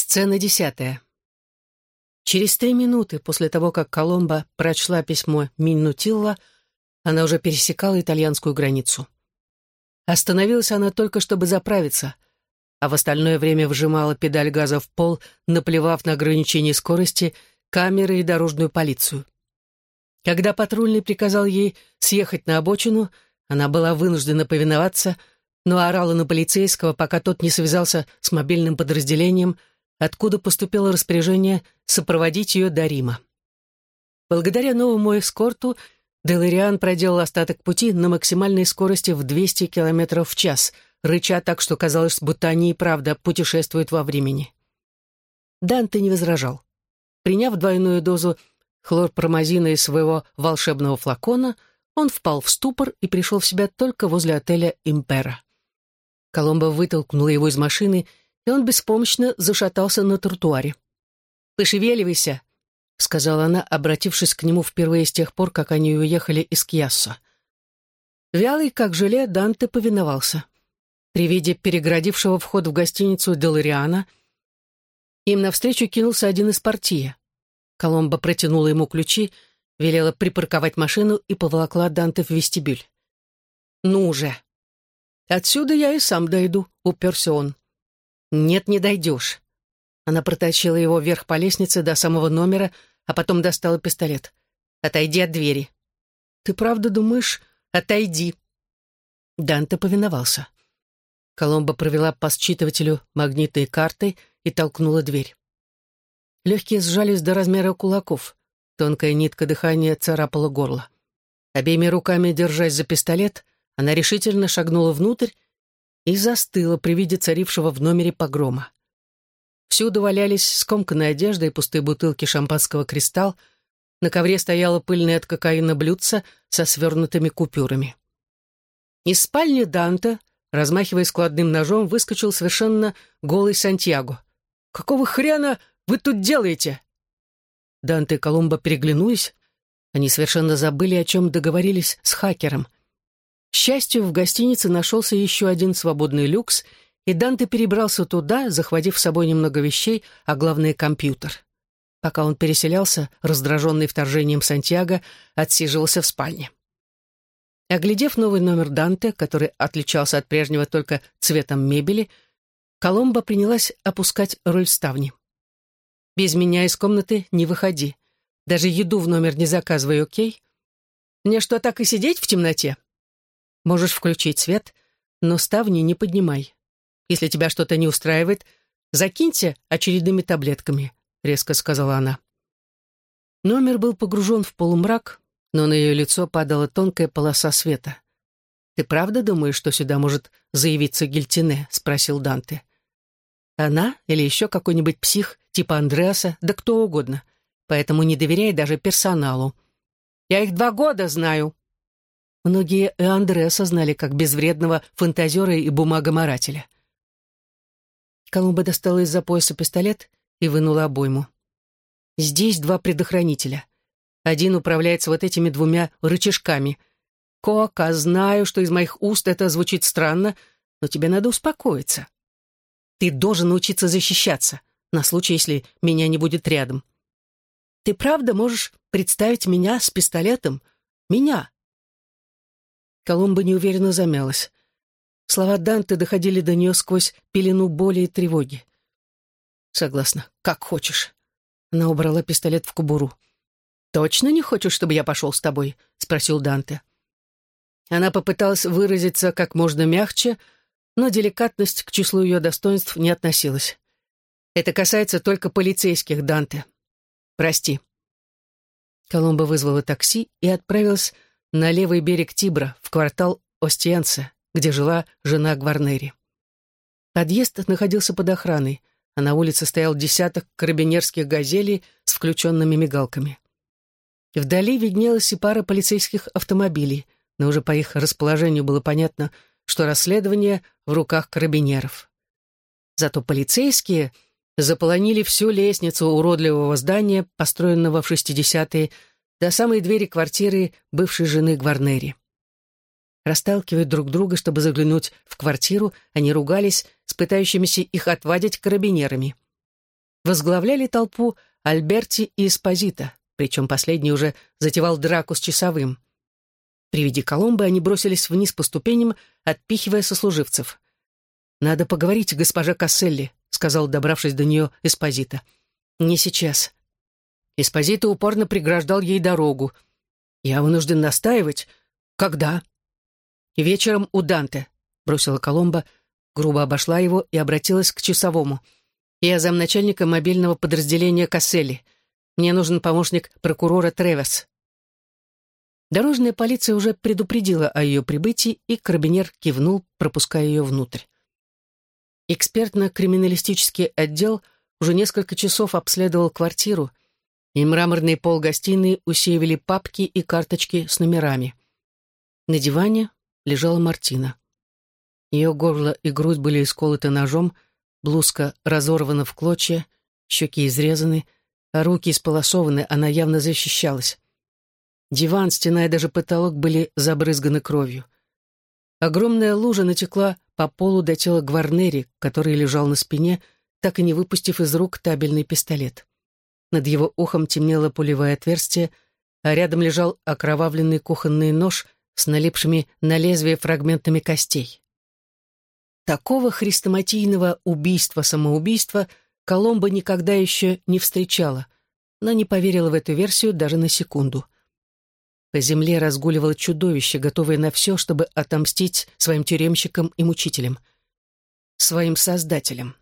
Сцена десятая. Через три минуты после того, как Коломба прочла письмо Миннутилла, она уже пересекала итальянскую границу. Остановилась она только, чтобы заправиться, а в остальное время вжимала педаль газа в пол, наплевав на ограничение скорости, камеры и дорожную полицию. Когда патрульный приказал ей съехать на обочину, она была вынуждена повиноваться, но орала на полицейского, пока тот не связался с мобильным подразделением, откуда поступило распоряжение сопроводить ее до Рима. Благодаря новому эскорту Делариан проделал остаток пути на максимальной скорости в 200 км в час, рыча так, что казалось, будто они и правда путешествуют во времени. Данте не возражал. Приняв двойную дозу хлорпромазина из своего волшебного флакона, он впал в ступор и пришел в себя только возле отеля «Импера». Коломбо вытолкнула его из машины и он беспомощно зашатался на тротуаре. «Пошевеливайся», — сказала она, обратившись к нему впервые с тех пор, как они уехали из Кьяссо. Вялый, как желе, Данте повиновался. При виде переградившего вход в гостиницу Делариана им навстречу кинулся один из партии. Коломба протянула ему ключи, велела припарковать машину и поволокла Данте в вестибюль. «Ну же!» «Отсюда я и сам дойду», — уперся он. «Нет, не дойдешь». Она протащила его вверх по лестнице до самого номера, а потом достала пистолет. «Отойди от двери». «Ты правда думаешь? Отойди». Данте повиновался. Коломба провела по считывателю магнитной картой и толкнула дверь. Легкие сжались до размера кулаков. Тонкая нитка дыхания царапала горло. Обеими руками, держась за пистолет, она решительно шагнула внутрь и застыла при виде царившего в номере погрома. Всюду валялись скомканные одежда и пустые бутылки шампанского «Кристалл», на ковре стояло пыльное от кокаина блюдце со свернутыми купюрами. Из спальни Данте, размахивая складным ножом, выскочил совершенно голый Сантьяго. «Какого хрена вы тут делаете?» Данте и Колумба переглянулись. Они совершенно забыли, о чем договорились с хакером — к счастью, в гостинице нашелся еще один свободный люкс, и Данте перебрался туда, захватив с собой немного вещей, а главное — компьютер. Пока он переселялся, раздраженный вторжением Сантьяго, отсиживался в спальне. Оглядев новый номер Данте, который отличался от прежнего только цветом мебели, Коломба принялась опускать роль ставни. «Без меня из комнаты не выходи. Даже еду в номер не заказывай, окей? Мне что, так и сидеть в темноте?» Можешь включить свет, но ставни не поднимай. Если тебя что-то не устраивает, закиньте очередными таблетками», — резко сказала она. Номер был погружен в полумрак, но на ее лицо падала тонкая полоса света. «Ты правда думаешь, что сюда может заявиться Гильтине?» — спросил Данте. «Она или еще какой-нибудь псих типа Андреаса, да кто угодно. Поэтому не доверяй даже персоналу. Я их два года знаю», Многие и Андреса знали как безвредного фантазера и бумагоморателя. Колумба достала из-за пояса пистолет и вынула обойму. Здесь два предохранителя. Один управляется вот этими двумя рычажками. Кока, знаю, что из моих уст это звучит странно, но тебе надо успокоиться. Ты должен научиться защищаться, на случай, если меня не будет рядом. Ты правда можешь представить меня с пистолетом? Меня, Коломба неуверенно замялась. Слова Данте доходили до нее сквозь пелену боли и тревоги. «Согласна, как хочешь». Она убрала пистолет в кобуру. «Точно не хочешь, чтобы я пошел с тобой?» — спросил Данте. Она попыталась выразиться как можно мягче, но деликатность к числу ее достоинств не относилась. «Это касается только полицейских, Данте. Прости». Коломба вызвала такси и отправилась на левый берег Тибра, в квартал Остиенце, где жила жена Гварнери. Подъезд находился под охраной, а на улице стоял десяток карабинерских газелей с включенными мигалками. Вдали виднелась и пара полицейских автомобилей, но уже по их расположению было понятно, что расследование в руках карабинеров. Зато полицейские заполонили всю лестницу уродливого здания, построенного в 60-е, до самой двери квартиры бывшей жены Гварнери. Расталкивая друг друга, чтобы заглянуть в квартиру, они ругались с пытающимися их отвадить карабинерами. Возглавляли толпу Альберти и Эспозита, причем последний уже затевал драку с часовым. При виде Коломбы они бросились вниз по ступеням, отпихивая сослуживцев. «Надо поговорить, госпожа Касселли», — сказал, добравшись до нее Эспозита. «Не сейчас». Эспозита упорно преграждал ей дорогу. «Я вынужден настаивать. Когда?» «Вечером у Данте», — бросила Коломба, грубо обошла его и обратилась к часовому. «Я замначальника мобильного подразделения Касселли. Мне нужен помощник прокурора Треверс». Дорожная полиция уже предупредила о ее прибытии, и карабинер кивнул, пропуская ее внутрь. Экспертно-криминалистический отдел уже несколько часов обследовал квартиру, и мраморный пол гостиной усеивали папки и карточки с номерами. На диване лежала Мартина. Ее горло и грудь были исколоты ножом, блузка разорвана в клочья, щеки изрезаны, а руки исполосованы, она явно защищалась. Диван, стена и даже потолок были забрызганы кровью. Огромная лужа натекла по полу до тела Гварнери, который лежал на спине, так и не выпустив из рук табельный пистолет. Над его ухом темнело пулевое отверстие, а рядом лежал окровавленный кухонный нож с налипшими на лезвие фрагментами костей. Такого хрестоматийного убийства-самоубийства Коломба никогда еще не встречала, но не поверила в эту версию даже на секунду — по земле разгуливало чудовище, готовое на все, чтобы отомстить своим тюремщикам и мучителям. Своим создателям.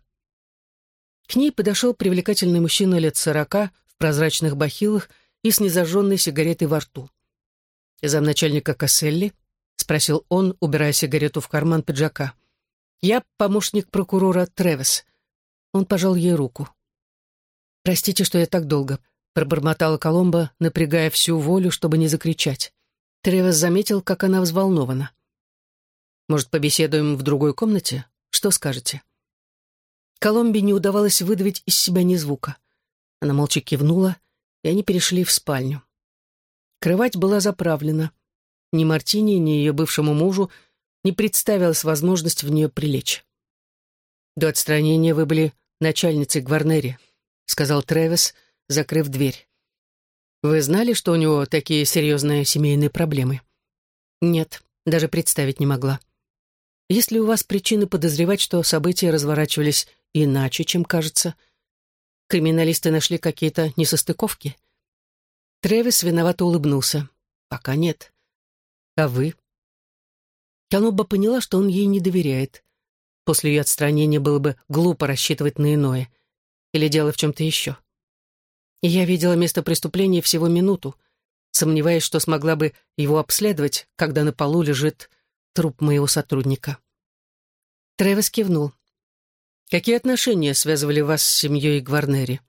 К ней подошел привлекательный мужчина лет сорока в прозрачных бахилах и с незажженной сигаретой во рту. «Замначальника Касселли?» — спросил он, убирая сигарету в карман пиджака. «Я помощник прокурора Тревес». Он пожал ей руку. «Простите, что я так долго пробормотала Коломба, напрягая всю волю, чтобы не закричать. Тревес заметил, как она взволнована. «Может, побеседуем в другой комнате? Что скажете?» Коломбе не удавалось выдавить из себя ни звука. Она молча кивнула, и они перешли в спальню. Кровать была заправлена. Ни Мартине, ни ее бывшему мужу не представилась возможность в нее прилечь. «До отстранения вы были начальницей Гварнери», — сказал Тревес, — закрыв дверь. «Вы знали, что у него такие серьезные семейные проблемы?» «Нет, даже представить не могла. Есть ли у вас причины подозревать, что события разворачивались иначе, чем кажется? Криминалисты нашли какие-то несостыковки?» Тревис виновато улыбнулся. «Пока нет. А вы?» Каноба поняла, что он ей не доверяет. После ее отстранения было бы глупо рассчитывать на иное. Или дело в чем-то еще. Я видела место преступления всего минуту, сомневаясь, что смогла бы его обследовать, когда на полу лежит труп моего сотрудника. Тревес кивнул. «Какие отношения связывали вас с семьей Гварнери?»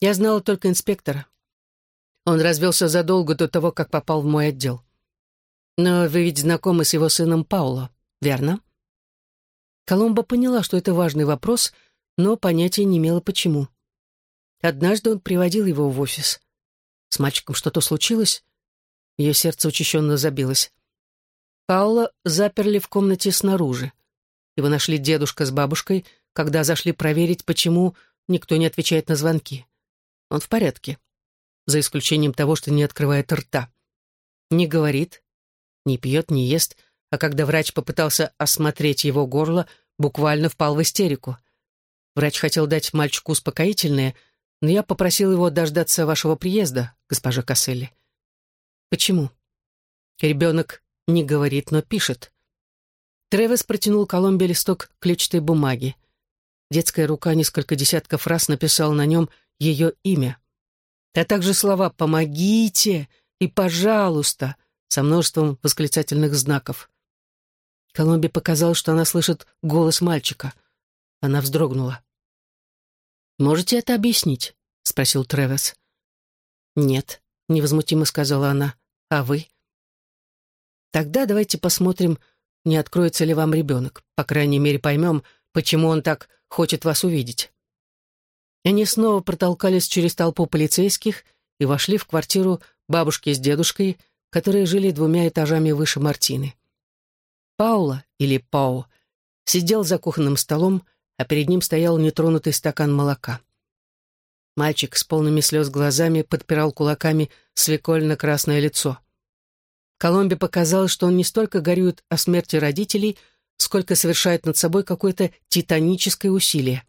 «Я знала только инспектора. Он развелся задолго до того, как попал в мой отдел. Но вы ведь знакомы с его сыном Пауло, верно?» Коломба поняла, что это важный вопрос, но понятия не имела почему. Однажды он приводил его в офис. С мальчиком что-то случилось? Ее сердце учащенно забилось. Паула заперли в комнате снаружи. Его нашли дедушка с бабушкой, когда зашли проверить, почему никто не отвечает на звонки. Он в порядке, за исключением того, что не открывает рта. Не говорит, не пьет, не ест, а когда врач попытался осмотреть его горло, буквально впал в истерику. Врач хотел дать мальчику успокоительное — но я попросил его дождаться вашего приезда, госпожа Касселли. Почему? Ребенок не говорит, но пишет. Тревес протянул Коломбе листок клетчатой бумаги. Детская рука несколько десятков раз написала на нем ее имя, а также слова «помогите» и «пожалуйста» со множеством восклицательных знаков. Коломбе показалось, что она слышит голос мальчика. Она вздрогнула. «Можете это объяснить?» — спросил Тревес. «Нет», — невозмутимо сказала она. «А вы?» «Тогда давайте посмотрим, не откроется ли вам ребенок. По крайней мере, поймем, почему он так хочет вас увидеть». Они снова протолкались через толпу полицейских и вошли в квартиру бабушки с дедушкой, которые жили двумя этажами выше Мартины. Паула, или Пау, сидел за кухонным столом, а перед ним стоял нетронутый стакан молока. Мальчик с полными слез глазами подпирал кулаками свекольно-красное лицо. Коломбе показалось, что он не столько горюет о смерти родителей, сколько совершает над собой какое-то титаническое усилие.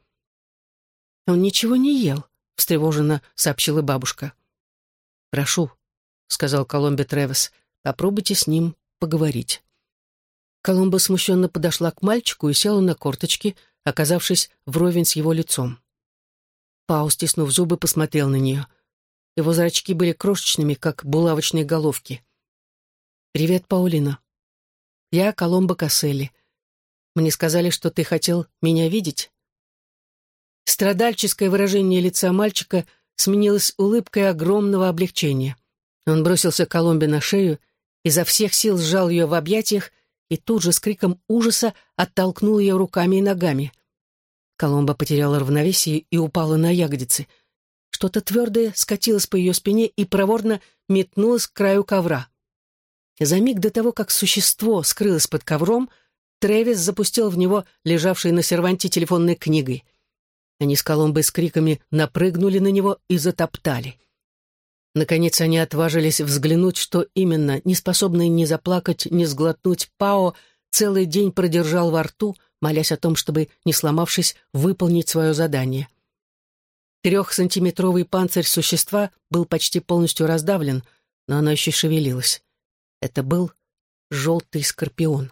«Он ничего не ел», — встревоженно сообщила бабушка. «Прошу», — сказал Коломбе Тревес, — «попробуйте с ним поговорить». Коломба смущенно подошла к мальчику и села на корточки, оказавшись вровень с его лицом. Пау, стиснув зубы, посмотрел на нее. Его зрачки были крошечными, как булавочные головки. «Привет, Паулина. Я Коломбо Касселли. Мне сказали, что ты хотел меня видеть?» Страдальческое выражение лица мальчика сменилось улыбкой огромного облегчения. Он бросился Коломбе на шею, изо всех сил сжал ее в объятиях и тут же с криком ужаса оттолкнул ее руками и ногами. Коломба потеряла равновесие и упала на ягодицы. Что-то твердое скатилось по ее спине и проворно метнулось к краю ковра. За миг до того, как существо скрылось под ковром, Тревис запустил в него лежавшей на серванте телефонной книгой. Они с Коломбой с криками напрыгнули на него и затоптали. Наконец они отважились взглянуть, что именно, не способный ни заплакать, ни сглотнуть Пао, целый день продержал во рту, молясь о том, чтобы, не сломавшись, выполнить свое задание. Трехсантиметровый панцирь существа был почти полностью раздавлен, но оно еще шевелилось. Это был желтый скорпион.